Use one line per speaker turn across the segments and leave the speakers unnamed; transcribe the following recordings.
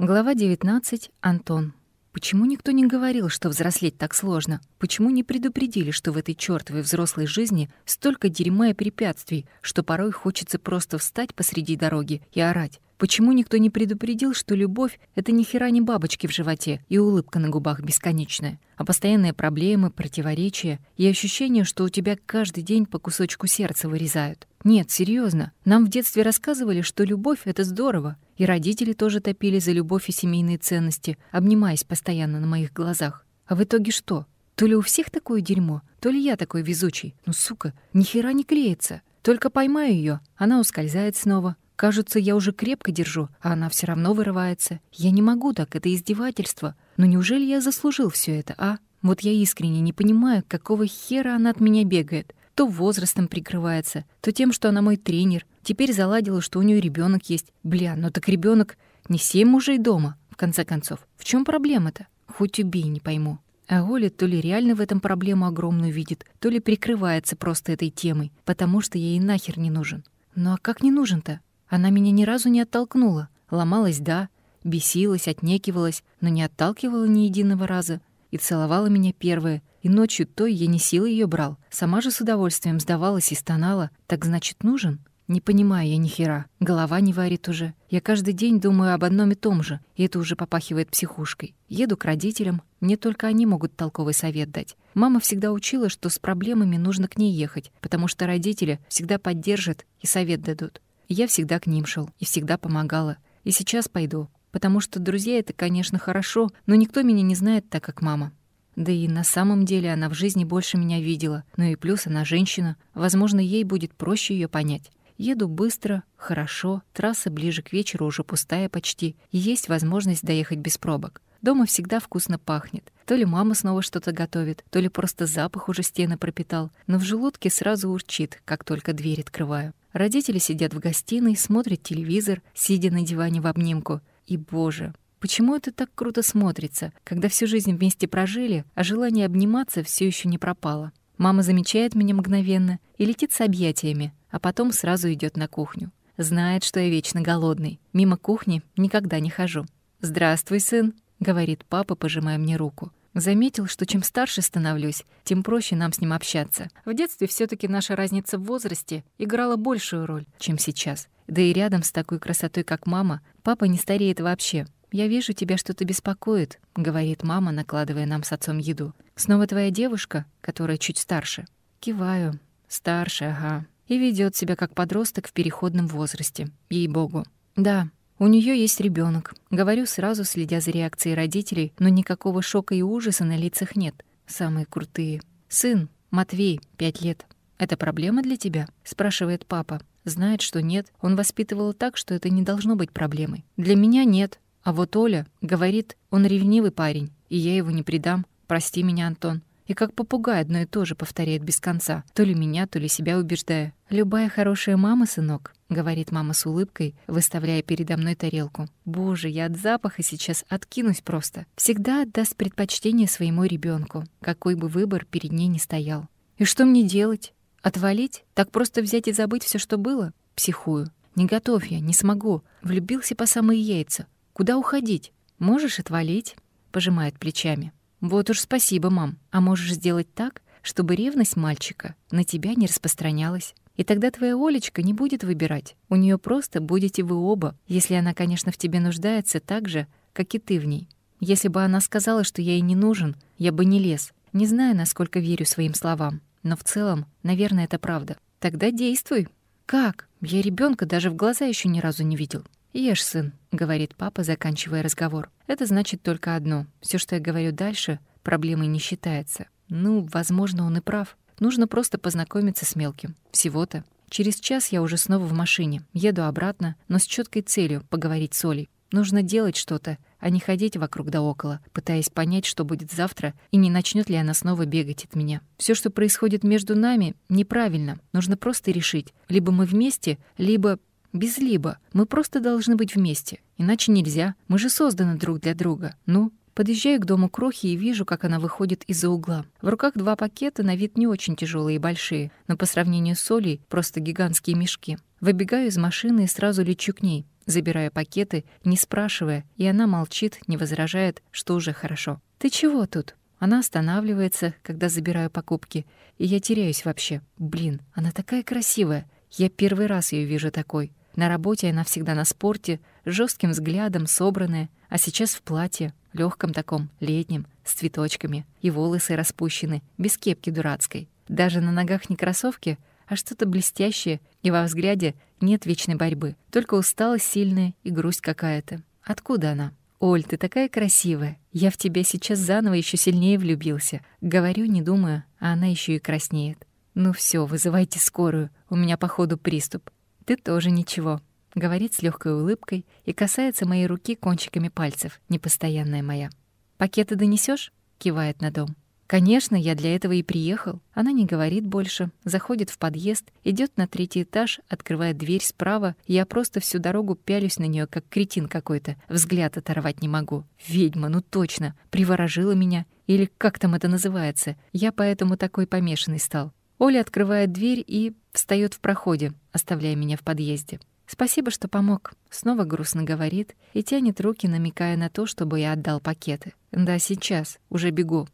Глава 19. Антон. Почему никто не говорил, что взрослеть так сложно? Почему не предупредили, что в этой чёртовой взрослой жизни столько дерьма и препятствий, что порой хочется просто встать посреди дороги и орать? Почему никто не предупредил, что любовь — это ни хера не бабочки в животе и улыбка на губах бесконечная, а постоянные проблемы, противоречия и ощущение, что у тебя каждый день по кусочку сердца вырезают? Нет, серьезно. Нам в детстве рассказывали, что любовь — это здорово, и родители тоже топили за любовь и семейные ценности, обнимаясь постоянно на моих глазах. А в итоге что? То ли у всех такое дерьмо, то ли я такой везучий. Ну, сука, ни хера не клеится. Только поймаю ее, она ускользает снова. Кажется, я уже крепко держу, а она все равно вырывается. Я не могу так, это издевательство. Но неужели я заслужил все это, а? Вот я искренне не понимаю, какого хера она от меня бегает. То возрастом прикрывается, то тем, что она мой тренер. Теперь заладила, что у нее ребенок есть. Бля, ну так ребенок не семь мужей дома, в конце концов. В чем проблема-то? Хоть убей, не пойму. А Оля то ли реально в этом проблему огромную видит, то ли прикрывается просто этой темой, потому что ей нахер не нужен. Ну а как не нужен-то? Она меня ни разу не оттолкнула. Ломалась, да, бесилась, отнекивалась, но не отталкивала ни единого раза. И целовала меня первая, и ночью то я не силой ее брал. Сама же с удовольствием сдавалась и стонала. Так значит, нужен? Не понимаю я ни хера. Голова не варит уже. Я каждый день думаю об одном и том же, и это уже попахивает психушкой. Еду к родителям, мне только они могут толковый совет дать. Мама всегда учила, что с проблемами нужно к ней ехать, потому что родители всегда поддержат и совет дадут. Я всегда к ним шел и всегда помогала. И сейчас пойду, потому что друзья — это, конечно, хорошо, но никто меня не знает так, как мама. Да и на самом деле она в жизни больше меня видела. Ну и плюс она женщина. Возможно, ей будет проще ее понять. Еду быстро, хорошо, трасса ближе к вечеру уже пустая почти, есть возможность доехать без пробок. Дома всегда вкусно пахнет. То ли мама снова что-то готовит, то ли просто запах уже стены пропитал, но в желудке сразу урчит, как только дверь открываю. Родители сидят в гостиной, смотрят телевизор, сидя на диване в обнимку. И, боже, Почему это так круто смотрится, когда всю жизнь вместе прожили, а желание обниматься все еще не пропало? Мама замечает меня мгновенно и летит с объятиями, а потом сразу идет на кухню. Знает, что я вечно голодный. Мимо кухни никогда не хожу. «Здравствуй, сын», — говорит папа, пожимая мне руку. Заметил, что чем старше становлюсь, тем проще нам с ним общаться. В детстве все таки наша разница в возрасте играла большую роль, чем сейчас. Да и рядом с такой красотой, как мама, папа не стареет вообще. «Я вижу, тебя что-то беспокоит», — говорит мама, накладывая нам с отцом еду. «Снова твоя девушка, которая чуть старше?» Киваю. «Старше, ага. И ведет себя как подросток в переходном возрасте. Ей-богу. Да, у нее есть ребенок. Говорю сразу, следя за реакцией родителей, но никакого шока и ужаса на лицах нет. Самые крутые. «Сын, Матвей, пять лет. Это проблема для тебя?» — спрашивает папа. Знает, что нет. Он воспитывал так, что это не должно быть проблемой. Для меня нет. А вот Оля говорит, он ревнивый парень, и я его не предам. Прости меня, Антон. И как попугай одно и то же повторяет без конца, то ли меня, то ли себя убеждая. «Любая хорошая мама, сынок», — говорит мама с улыбкой, выставляя передо мной тарелку. «Боже, я от запаха сейчас откинусь просто. Всегда отдаст предпочтение своему ребенку, какой бы выбор перед ней ни стоял. И что мне делать? Отвалить? Так просто взять и забыть все, что было? Психую. Не готов я, не смогу. Влюбился по самые яйца. Куда уходить? Можешь отвалить?» — пожимает плечами. «Вот уж спасибо, мам. А можешь сделать так, чтобы ревность мальчика на тебя не распространялась. И тогда твоя Олечка не будет выбирать. У нее просто будете вы оба, если она, конечно, в тебе нуждается так же, как и ты в ней. Если бы она сказала, что я ей не нужен, я бы не лез. Не знаю, насколько верю своим словам, но в целом, наверное, это правда. Тогда действуй. Как? Я ребенка даже в глаза еще ни разу не видел. «Ешь, сын», — говорит папа, заканчивая разговор. «Это значит только одно. Все, что я говорю дальше, проблемой не считается. Ну, возможно, он и прав. Нужно просто познакомиться с мелким. Всего-то. Через час я уже снова в машине. Еду обратно, но с четкой целью — поговорить с Олей. Нужно делать что-то, а не ходить вокруг да около, пытаясь понять, что будет завтра, и не начнет ли она снова бегать от меня. Все, что происходит между нами, неправильно. Нужно просто решить. Либо мы вместе, либо без «либо». Мы просто должны быть вместе. Иначе нельзя. Мы же созданы друг для друга. Ну, Подъезжаю к дому Крохи и вижу, как она выходит из-за угла. В руках два пакета, на вид не очень тяжелые и большие, но по сравнению с Олей просто гигантские мешки. Выбегаю из машины и сразу лечу к ней. забирая пакеты, не спрашивая, и она молчит, не возражает, что уже хорошо. «Ты чего тут?» Она останавливается, когда забираю покупки, и я теряюсь вообще. Блин, она такая красивая. Я первый раз ее вижу такой. На работе она всегда на спорте, с жестким взглядом, собранная, а сейчас в платье, легком таком, летнем, с цветочками, и волосы распущены, без кепки дурацкой. Даже на ногах не кроссовки, а что-то блестящее, и во взгляде нет вечной борьбы, только усталость сильная и грусть какая-то. Откуда она? «Оль, ты такая красивая. Я в тебя сейчас заново еще сильнее влюбился». Говорю, не думаю, а она еще и краснеет. «Ну все, вызывайте скорую. У меня, походу, приступ». «Ты тоже ничего», — говорит с легкой улыбкой и касается моей руки кончиками пальцев, непостоянная моя. «Пакеты донесешь? кивает на дом. Конечно, я для этого и приехал. Она не говорит больше, заходит в подъезд, идет на третий этаж, открывает дверь справа. Я просто всю дорогу пялюсь на нее, как кретин какой-то. Взгляд оторвать не могу. Ведьма, ну точно, приворожила меня. Или как там это называется? Я поэтому такой помешанный стал. Оля открывает дверь и встает в проходе, оставляя меня в подъезде. «Спасибо, что помог», — снова грустно говорит и тянет руки, намекая на то, чтобы я отдал пакеты. «Да, сейчас, уже бегу».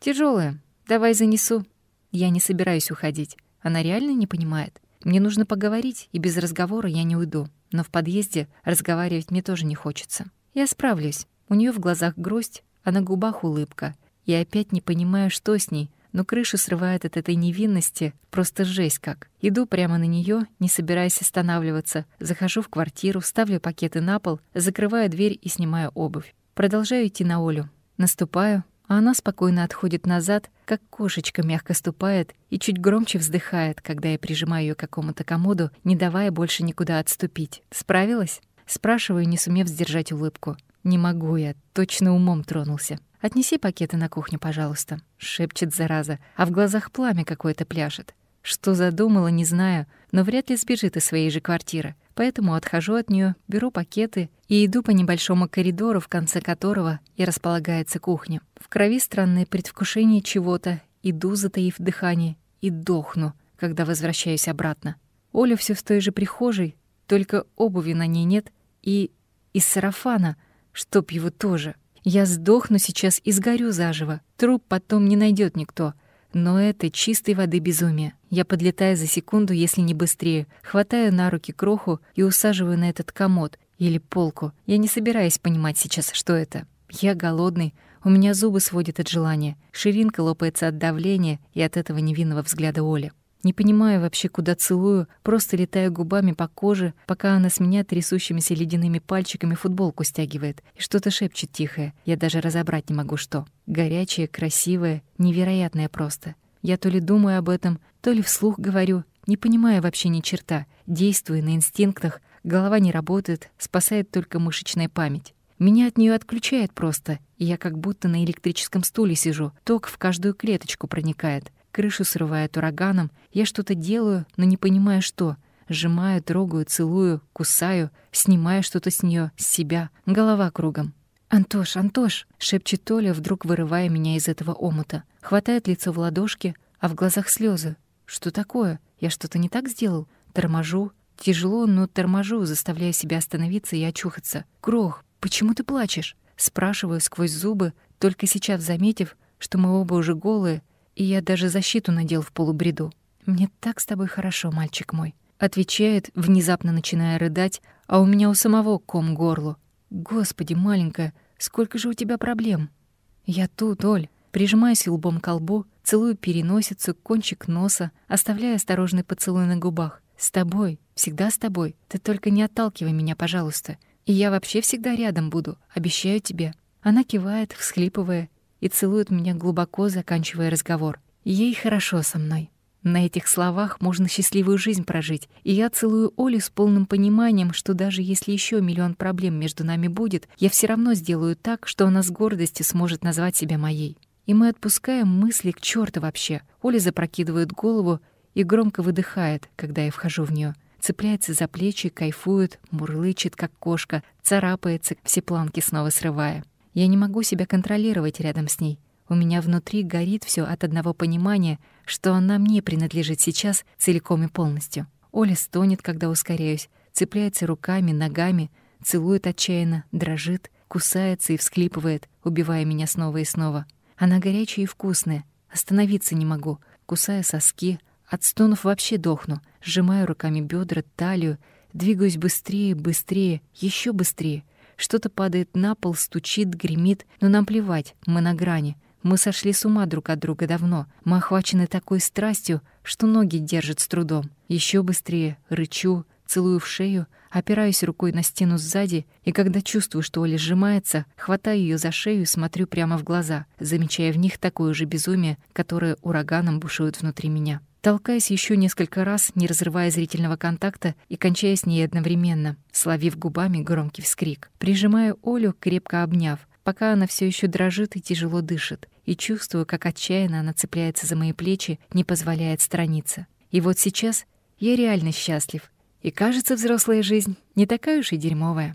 Тяжелая. Давай занесу. Я не собираюсь уходить. Она реально не понимает. Мне нужно поговорить, и без разговора я не уйду. Но в подъезде разговаривать мне тоже не хочется. Я справлюсь. У нее в глазах грусть, а на губах улыбка. Я опять не понимаю, что с ней, но крышу срывает от этой невинности просто жесть как. Иду прямо на нее, не собираясь останавливаться. Захожу в квартиру, ставлю пакеты на пол, закрываю дверь и снимаю обувь. Продолжаю идти на Олю. Наступаю, а она спокойно отходит назад, как кошечка мягко ступает и чуть громче вздыхает, когда я прижимаю ее к какому-то комоду, не давая больше никуда отступить. «Справилась?» Спрашиваю, не сумев сдержать улыбку. «Не могу я, точно умом тронулся». «Отнеси пакеты на кухню, пожалуйста», — шепчет зараза, а в глазах пламя какое-то пляшет. Что задумала, не знаю, но вряд ли сбежит из своей же квартиры. Поэтому отхожу от нее, беру пакеты и иду по небольшому коридору, в конце которого и располагается кухня. В крови странное предвкушение чего-то, иду, затаив дыхание, и дохну, когда возвращаюсь обратно. Оля все в той же прихожей, только обуви на ней нет, и из сарафана, чтоб его тоже. Я сдохну сейчас и сгорю заживо. Труп потом не найдет никто. Но это чистой воды безумие. Я подлетаю за секунду, если не быстрее, хватаю на руки кроху и усаживаю на этот комод или полку. Я не собираюсь понимать сейчас, что это. Я голодный, у меня зубы сводят от желания, ширинка лопается от давления и от этого невинного взгляда Оли. Не понимаю вообще, куда целую, просто летаю губами по коже, пока она с меня трясущимися ледяными пальчиками футболку стягивает и что-то шепчет тихое. Я даже разобрать не могу, что. Горячее, красивое, невероятное просто. Я то ли думаю об этом, то ли вслух говорю, не понимая вообще ни черта, действую на инстинктах, голова не работает, спасает только мышечная память. Меня от нее отключает просто, и я как будто на электрическом стуле сижу, ток в каждую клеточку проникает — Крышу срывает ураганом. Я что-то делаю, но не понимаю, что. Сжимаю, трогаю, целую, кусаю, снимаю что-то с нее, с себя. Голова кругом. «Антош, Антош!» — шепчет Толя, вдруг вырывая меня из этого омута. Хватает лицо в ладошки, а в глазах слезы. «Что такое? Я что-то не так сделал?» Торможу. Тяжело, но торможу, заставляя себя остановиться и очухаться. «Крох, почему ты плачешь?» Спрашиваю сквозь зубы, только сейчас заметив, что мы оба уже голые, и я даже защиту надел в полубреду. «Мне так с тобой хорошо, мальчик мой», — отвечает, внезапно начиная рыдать, а у меня у самого ком горло. «Господи, маленькая, сколько же у тебя проблем?» «Я тут, Оль», прижимаюсь лбом к лбу, целую переносицу, кончик носа, оставляя осторожный поцелуй на губах. «С тобой, всегда с тобой. Ты только не отталкивай меня, пожалуйста. И я вообще всегда рядом буду, обещаю тебе». Она кивает, всхлипывая, и целует меня глубоко, заканчивая разговор. Ей хорошо со мной. На этих словах можно счастливую жизнь прожить, и я целую Олю с полным пониманием, что даже если еще миллион проблем между нами будет, я все равно сделаю так, что она с гордостью сможет назвать себя моей. И мы отпускаем мысли к черту вообще. Оля запрокидывает голову и громко выдыхает, когда я вхожу в нее, цепляется за плечи, кайфует, мурлычет, как кошка, царапается, все планки снова срывая. Я не могу себя контролировать рядом с ней. У меня внутри горит все от одного понимания, что она мне принадлежит сейчас целиком и полностью. Оля стонет, когда ускоряюсь, цепляется руками, ногами, целует отчаянно, дрожит, кусается и всклипывает, убивая меня снова и снова. Она горячая и вкусная. Остановиться не могу. Кусая соски, от стонов вообще дохну. Сжимаю руками бедра, талию, двигаюсь быстрее, быстрее, еще быстрее. Что-то падает на пол, стучит, гремит, но нам плевать, мы на грани. Мы сошли с ума друг от друга давно. Мы охвачены такой страстью, что ноги держат с трудом. Еще быстрее рычу, целую в шею, опираюсь рукой на стену сзади, и когда чувствую, что Оля сжимается, хватаю ее за шею и смотрю прямо в глаза, замечая в них такое же безумие, которое ураганом бушует внутри меня. Толкаясь еще несколько раз, не разрывая зрительного контакта и кончая с ней одновременно, словив губами громкий вскрик. Прижимаю Олю, крепко обняв, пока она все еще дрожит и тяжело дышит, и чувствую, как отчаянно она цепляется за мои плечи, не позволяет страниться. И вот сейчас я реально счастлив, и кажется, взрослая жизнь не такая уж и дерьмовая.